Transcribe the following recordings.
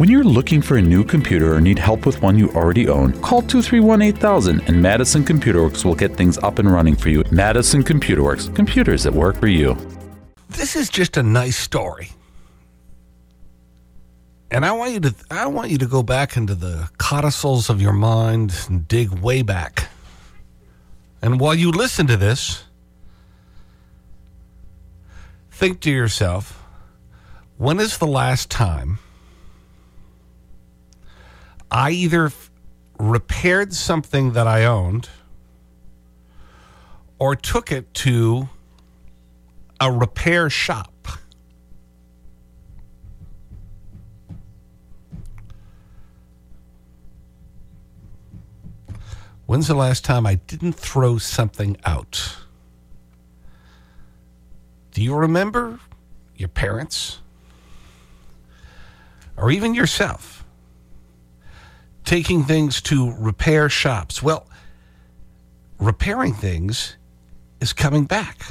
When you're looking for a new computer or need help with one you already own, call 231 8000 and Madison Computer Works will get things up and running for you. Madison Computer Works, computers that work for you. This is just a nice story. And I want you to, I want you to go back into the codicils of your mind and dig way back. And while you listen to this, think to yourself, when is the last time I either repaired something that I owned or took it to a repair shop? When's the last time I didn't throw something out? Do you remember your parents? Or even yourself? Taking things to repair shops. Well, repairing things is coming back.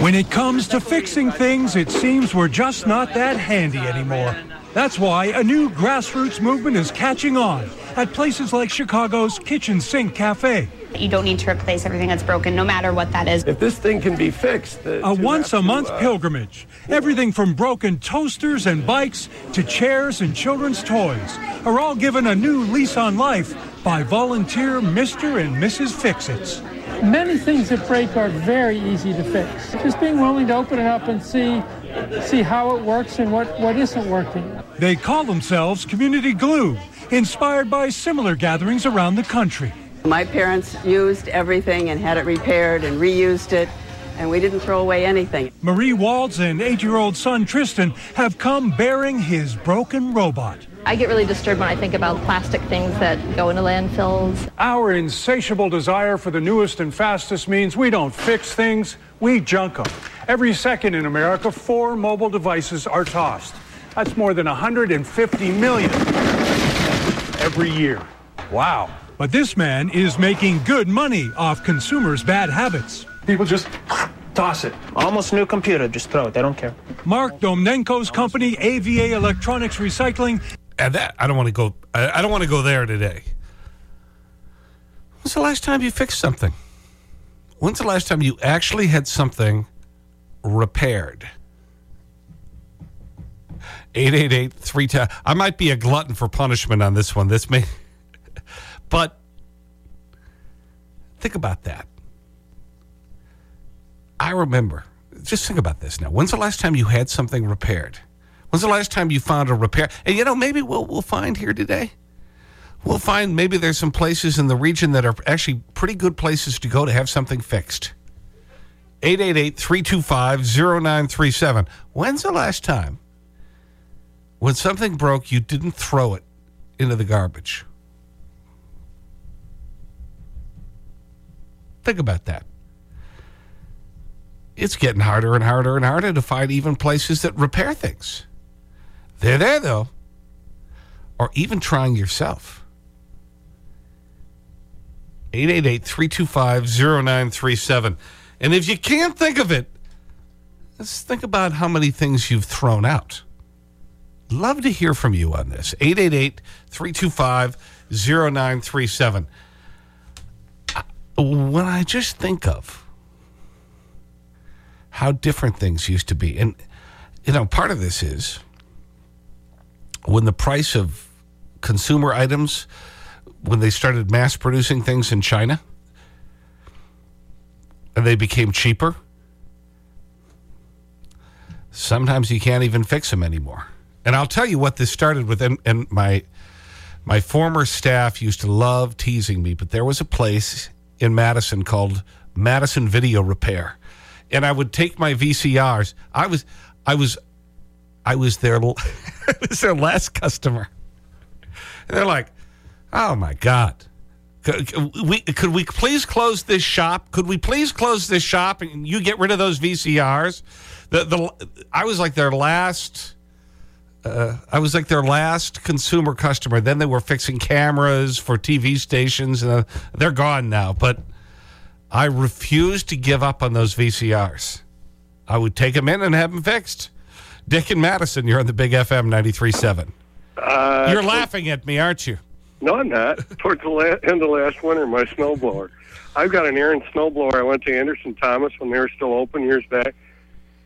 When it comes to fixing things, it seems we're just not that handy anymore. That's why a new grassroots movement is catching on at places like Chicago's Kitchen Sink Cafe. You don't need to replace everything that's broken, no matter what that is. If this thing can be fixed, a once a month uh, pilgrimage. Everything from broken toasters and bikes to chairs and children's toys are all given a new lease on life by volunteer Mr. and Mrs. Fixits. Many things that break are very easy to fix. Just being willing to open it up and see see how it works and what, what isn't working. They call themselves Community Glue, inspired by similar gatherings around the country. My parents used everything and had it repaired and reused it, and we didn't throw away anything. Marie Walds and eight year old son Tristan have come bearing his broken robot. I get really disturbed when I think about plastic things that go into landfills. Our insatiable desire for the newest and fastest means we don't fix things, we junk them. Every second in America, four mobile devices are tossed. That's more than 150 million every year. Wow. But this man is making good money off consumers' bad habits. People just toss it. Almost new computer, just throw it. They don't care. Mark Domnenko's company, AVA Electronics Recycling. And that, I don't want to go, I, I don't want to go there today. When's the last time you fixed something? When's the last time you actually had something repaired? 888 3 I might be a glutton for punishment on this one. This may, but think about that. I remember, just think about this now. When's the last time you had something repaired? When's the last time you found a repair? And you know, maybe we'll, we'll find here today. We'll find maybe there's some places in the region that are actually pretty good places to go to have something fixed. 888-325-0937. When's the last time when something broke, you didn't throw it into the garbage? Think about that. It's getting harder and harder and harder to find even places that repair things. They're there, though. Or even trying yourself. 888-325-0937. And if you can't think of it, let's think about how many things you've thrown out. Love to hear from you on this. 888-325-0937. When I just think of how different things used to be, and, you know, part of this is when the price of consumer items, when they started mass producing things in China, and they became cheaper, sometimes you can't even fix them anymore. And I'll tell you what this started with, and, and my, my former staff used to love teasing me, but there was a place in Madison called Madison Video Repair. And I would take my VCRs. I was, I was, I was their, I was their last customer. And they're like, oh my God. Could we, could we please close this shop? Could we please close this shop and you get rid of those VCRs? The, the, I was like their last, uh, I was like their last consumer customer. Then they were fixing cameras for TV stations and uh, they're gone now. But I refused to give up on those VCRs. I would take them in and have them fixed. Dick and Madison, you're on the Big FM 93.7. Uh, You're laughing at me, aren't you? No, I'm not. Towards the end of last winter, my snowblower. I've got an Ariens snowblower. I went to Anderson Thomas when they were still open years back.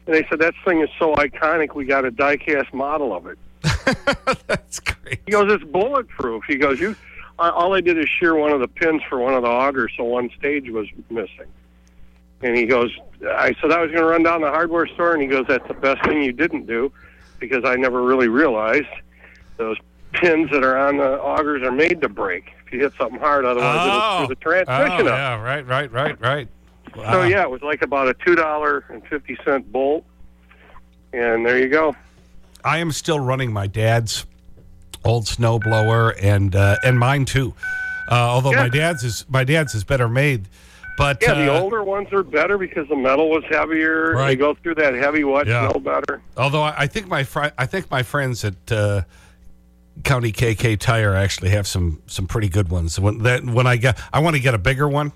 And they said, that thing is so iconic, we got a die-cast model of it. That's great. He goes, it's bulletproof. He goes, you. All I did is shear one of the pins for one of the augers, so one stage was missing. And he goes, I said I was going to run down the hardware store, and he goes, that's the best thing you didn't do, because I never really realized those pins that are on the augers are made to break. If you hit something hard, otherwise it'll screw oh. the transmission oh, up. yeah, right, right, right, right. So yeah, it was like about a two dollar and fifty cent bolt, and there you go. I am still running my dad's old snowblower and, uh, and mine too. Uh, although Yeah. my dad's is, my dad's is better made. But, Yeah, the uh, older ones are better because the metal was heavier. Right. They go through that heavy wet Yeah. snow better. Although I, I think my I think my friends at uh, County KK Tire actually have some some pretty good ones. When that when I get I want to get a bigger one.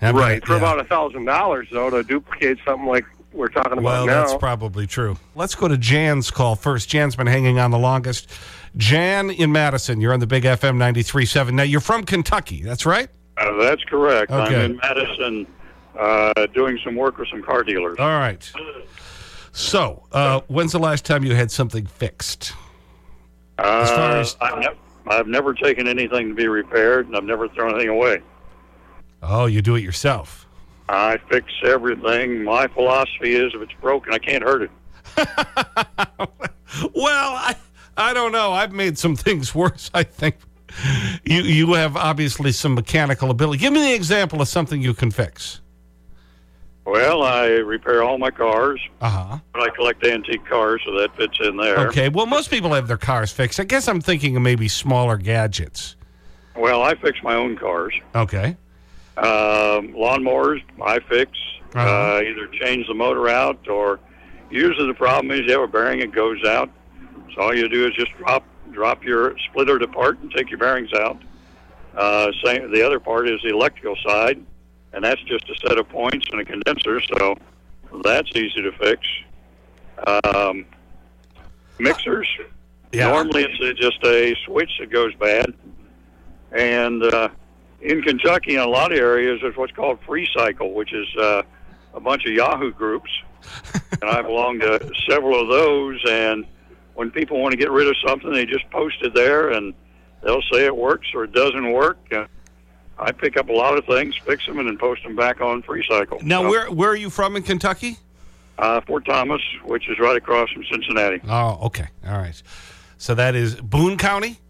Gonna- right for yeah. about a thousand dollars though to duplicate something like we're talking about Well, now. that's probably true. Let's go to Jan's call first. Jan's been hanging on the longest. Jan in Madison, you're on the Big FM 93.7. Now, you're from Kentucky, that's right? Uh, that's correct. Okay. I'm in Madison uh, doing some work with some car dealers. All right. So, uh, when's the last time you had something fixed? Uh, far as- I've, nev- I've never taken anything to be repaired, and I've never thrown anything away. Oh, you do it yourself. I fix everything. My philosophy is if it's broken, I can't hurt it. Well, I, I don't know. I've made some things worse, I think. You, you have obviously some mechanical ability. Give me the example of something you can fix. Well, I repair all my cars, Uh-huh. but I collect antique cars, so that fits in there. Okay, well, most people have their cars fixed. I guess I'm thinking of maybe smaller gadgets. Well, I fix my own cars. Okay. Um, lawnmowers, I fix. Uh-huh. Uh, either change the motor out, or usually the problem is you have a bearing that goes out. So all you do is just drop drop your splitter apart and take your bearings out. Uh, same, the other part is the electrical side, and that's just a set of points and a condenser. So that's easy to fix. Um, mixers. Yeah. Normally it's just a switch that goes bad, and uh, in Kentucky, in a lot of areas, there's what's called Freecycle, which is uh, a bunch of Yahoo groups, and I belong to several of those. And when people want to get rid of something, they just post it there, and they'll say it works or it doesn't work. Uh, I pick up a lot of things, fix them, and then post them back on Freecycle. Now, So, where, where are you from in Kentucky? uh, Fort Thomas, which is right across from Cincinnati. Oh, okay. All right. So that is Boone County?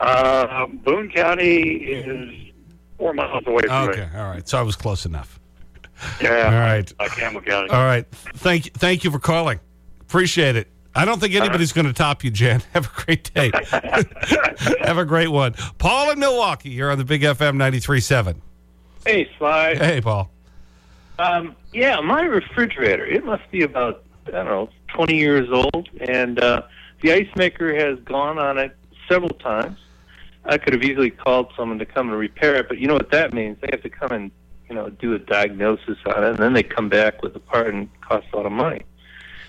Uh, Boone County is four miles away from Okay. All right. So I was close enough. Yeah. All right. Uh, Campbell County. All right. Thank, you- thank you for calling. Appreciate it. I don't think anybody's going to top you, Jan. Have a great day. Have a great one. Paul in Milwaukee, you're on the Big FM 93.7. Hey, Sly. Hey, Paul. Um, yeah, my refrigerator, it must be about, I don't know, 20 years old, and uh, the ice maker has gone on it several times. I could have easily called someone to come and repair it, but you know what that means? They have to come and, you know, do a diagnosis on it, and then they come back with the part and it costs a lot of money.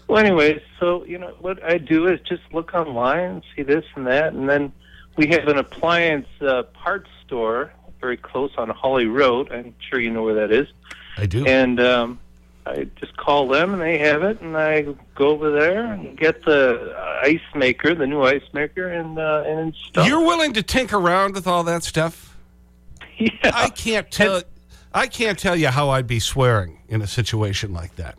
Well, anyways, so, you know, what I do is just look online see this and that, and then we have an appliance uh, parts store very close on Holly Road. I'm sure you know where that is. I do. And um, I just call them, and they have it, and I go over there and get the ice maker, the new ice maker, and uh, and install. You're willing to tinker around with all that stuff? Yeah. I can't tell. I can't tell you how I'd be swearing in a situation like that.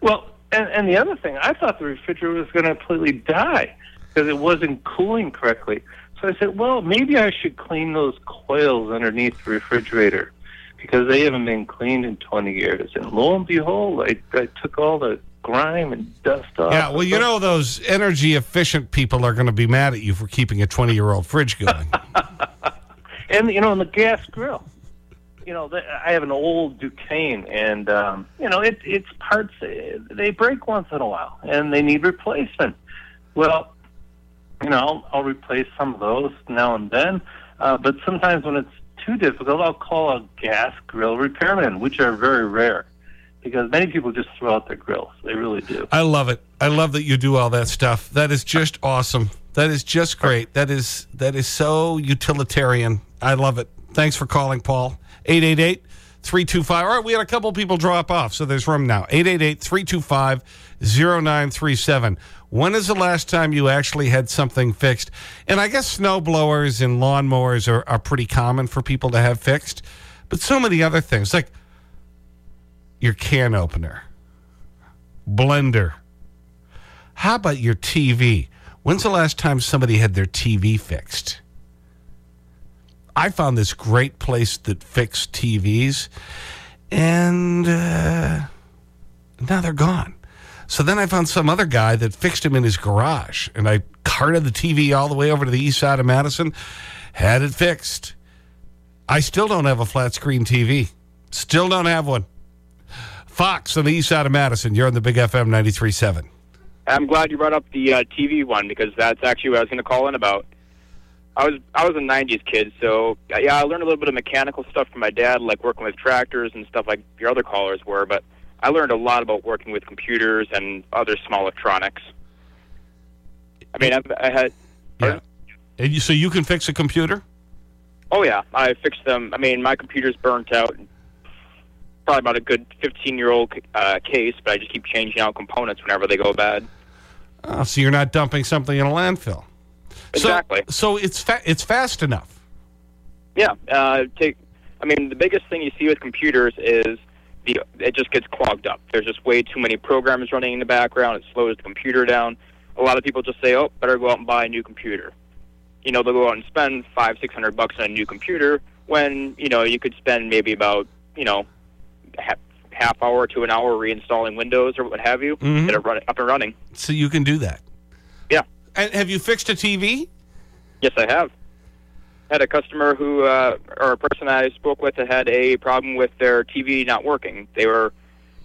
Well, and, and the other thing, I thought the refrigerator was going to completely die because it wasn't cooling correctly. So I said, well, maybe I should clean those coils underneath the refrigerator because they haven't been cleaned in 20 years. And lo and behold, I, I took all the grime and dust off. Yeah, well, you know, those energy efficient people are going to be mad at you for keeping a 20 year old fridge going. and you know, and the gas grill. You know, the, I have an old Ducane, and um, you know, it, it's parts uh, they break once in a while, and they need replacement. Well, you know, I'll, I'll replace some of those now and then, uh, but sometimes when it's too difficult, I'll call a gas grill repairman, which are very rare. because many people just throw out their grills. They really do. I love it. I love that you do all that stuff. That is just awesome. That is just great. That is, that is so utilitarian. I love it. Thanks for calling, Paul. 888 325. All right, we had a couple people drop off, so there's room now. 888 325 0937. When is the last time you actually had something fixed? And I guess snow blowers and lawnmowers are, are pretty common for people to have fixed. But so many other things, like your can opener, blender. How about your TV? When's the last time somebody had their TV fixed? I found this great place that fixed TVs, and uh, now they're gone. So then I found some other guy that fixed him in his garage, and I carted the TV all the way over to the east side of Madison, had it fixed. I still don't have a flat screen TV. Still don't have one. Fox on the east side of Madison, you're on the Big FM 93.7. I'm glad you brought up the uh, TV one because that's actually what I was going to call in about. I was I was a '90s kid, so yeah, I learned a little bit of mechanical stuff from my dad, like working with tractors and stuff like your other callers were. But I learned a lot about working with computers and other small electronics. I mean, I've, I had. Yeah. And you, so you can fix a computer? Oh yeah, I fixed them. I mean, my computer's burnt out. Probably about a good 15 year old uh, case, but I just keep changing out components whenever they go bad. Oh, so you're not dumping something in a landfill. Exactly. So, so it's fa it's fast enough. Yeah. Uh, take. I mean, the biggest thing you see with computers is the it just gets clogged up. There's just way too many programs running in the background. It slows the computer down. A lot of people just say, "Oh, better go out and buy a new computer." You know, they'll go out and spend five, six hundred bucks on a new computer when you know you could spend maybe about you know half, half hour to an hour reinstalling Windows or what have you, Mhm. get it run, up and running. So you can do that. And have you fixed a TV? Yes, I have. Had a customer who, uh, or a person I spoke with that had a problem with their TV not working. They were,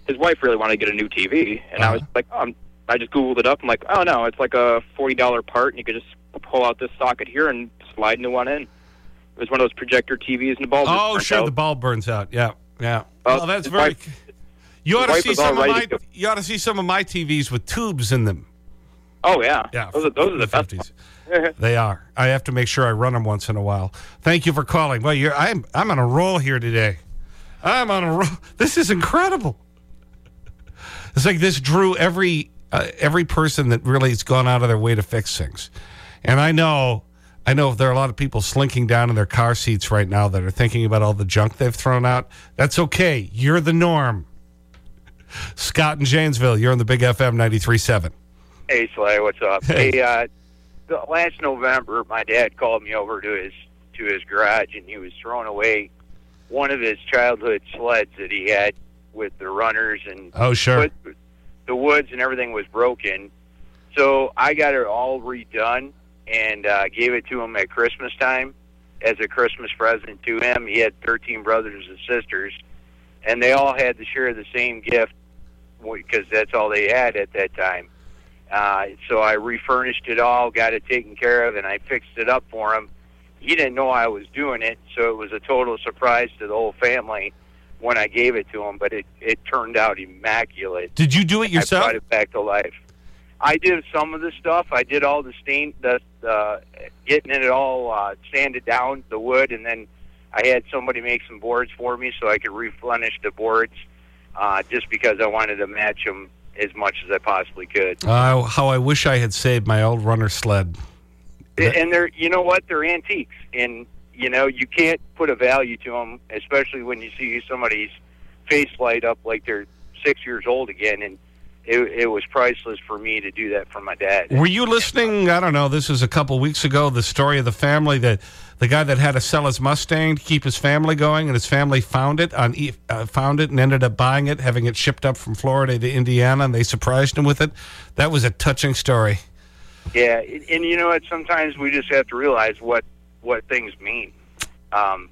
his wife really wanted to get a new TV, and I was like, um, I just googled it up. I'm like, oh no, it's like a forty dollar part, and you could just pull out this socket here and slide new one in. It was one of those projector TVs, and the bulb. Oh, sure. out. The bulb burns out. Yeah. Yeah. Uh, oh, that's very. wife- you ought to see some of my. You ought to see some of my TVs with tubes in them. Oh yeah, Yeah. Those are those are the best. 50s. They are. I have to make sure I run them once in a while. Thank you for calling. Well, you're, I'm, I'm on a roll here today. I'm on a roll. This is incredible. It's like this drew every, uh, every person that really has gone out of their way to fix things. And I know, I know there are a lot of people slinking down in their car seats right now that are thinking about all the junk they've thrown out. That's okay. You're the norm. Scott in Janesville, you're on the Big FM 93.7. Hey, Sly, what's up? Hey. Uh, the, last November, my dad called me over to his to his garage, and he was throwing away one of his childhood sleds that he had with the runners and Oh, sure. but the woods and everything was broken. So I got it all redone and uh, gave it to him at Christmas time as a Christmas present to him. He had 13 brothers and sisters, and they all had to share the same gift because that's all they had at that time. Uh, so I refurnished it all, got it taken care of, and I fixed it up for him. He didn't know I was doing it, so it was a total surprise to the whole family when I gave it to him. But it it turned out immaculate. Did you do it yourself? I brought it back to life. I did some of the stuff. I did all the stain, the uh, getting it all uh, sanded down, the wood, and then I had somebody make some boards for me so I could replenish the boards, uh, just because I wanted to match them as much as I possibly could. Uh, how I wish I had saved my old runner sled. And they're, you know what? They're antiques, and you know you can't put a value to them, especially when you see somebody's face light up like they're six years old again. And it, it was priceless for me to do that for my dad. Were you listening? I don't know. This is a couple weeks ago. The story of the family that the guy that had to sell his Mustang to keep his family going, and his family found it on uh, found it and ended up buying it, having it shipped up from Florida to Indiana, and they surprised him with it. That was a touching story. Yeah, and, and you know what? Sometimes we just have to realize what what things mean, um,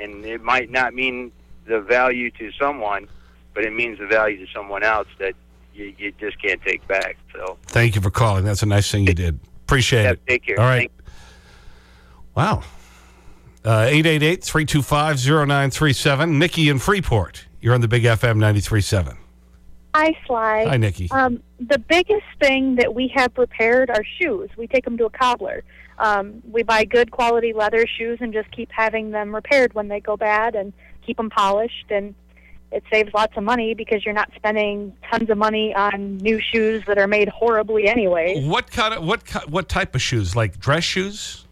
and it might not mean the value to someone, but it means the value to someone else that you, you just can't take back. So Thank you for calling. That's a nice thing you did. Appreciate Yeah, it. take care. All right. Wow. Uh, 888 325 0937. Nikki in Freeport. You're on the Big FM 93.7. Hi, Sly. Hi, Nikki. Um, the biggest thing that we have repaired are shoes. We take them to a cobbler. Um, we buy good quality leather shoes and just keep having them repaired when they go bad and keep them polished. And it saves lots of money because you're not spending tons of money on new shoes that are made horribly anyway. What kind of what what type of shoes? Like dress shoes?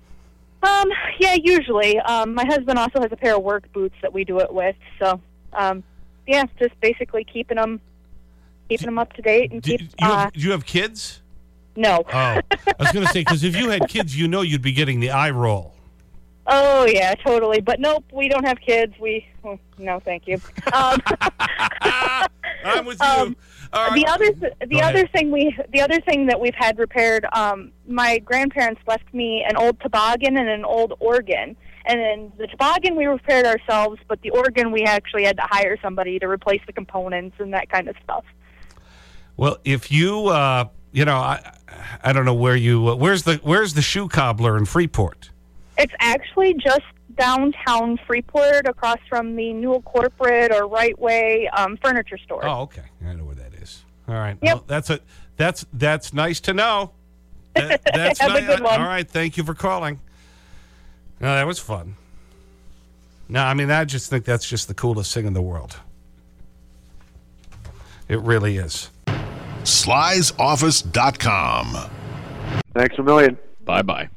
Um, yeah, usually. Um, my husband also has a pair of work boots that we do it with. So, um, yeah, just basically keeping them, keeping them up to date and keep. You Uh, have, do you have kids? no. Oh, I was going to say because if you had kids, you know you'd be getting the eye roll. Oh yeah, totally. But nope, we don't have kids. We oh, no, thank you. Um, I'm with you. The other the Go other ahead. thing we the other thing that we've had repaired. Um, my grandparents left me an old toboggan and an old organ. And then the toboggan we repaired ourselves, but the organ we actually had to hire somebody to replace the components and that kind of stuff. Well, if you, uh, you know, I, I don't know where you, uh, where's the, where's the shoe cobbler in Freeport? It's actually just downtown Freeport, across from the Newell Corporate or Right Way um, furniture store. Oh, okay. I know where that is. All right. Well, that's a, that's, that's nice to know. That- that's Have a good one. All right. Thank you for calling. No, that was fun. No, I mean, I just think that's just the coolest thing in the world. It really is. Slysoffice.com. Thanks a million. Bye bye.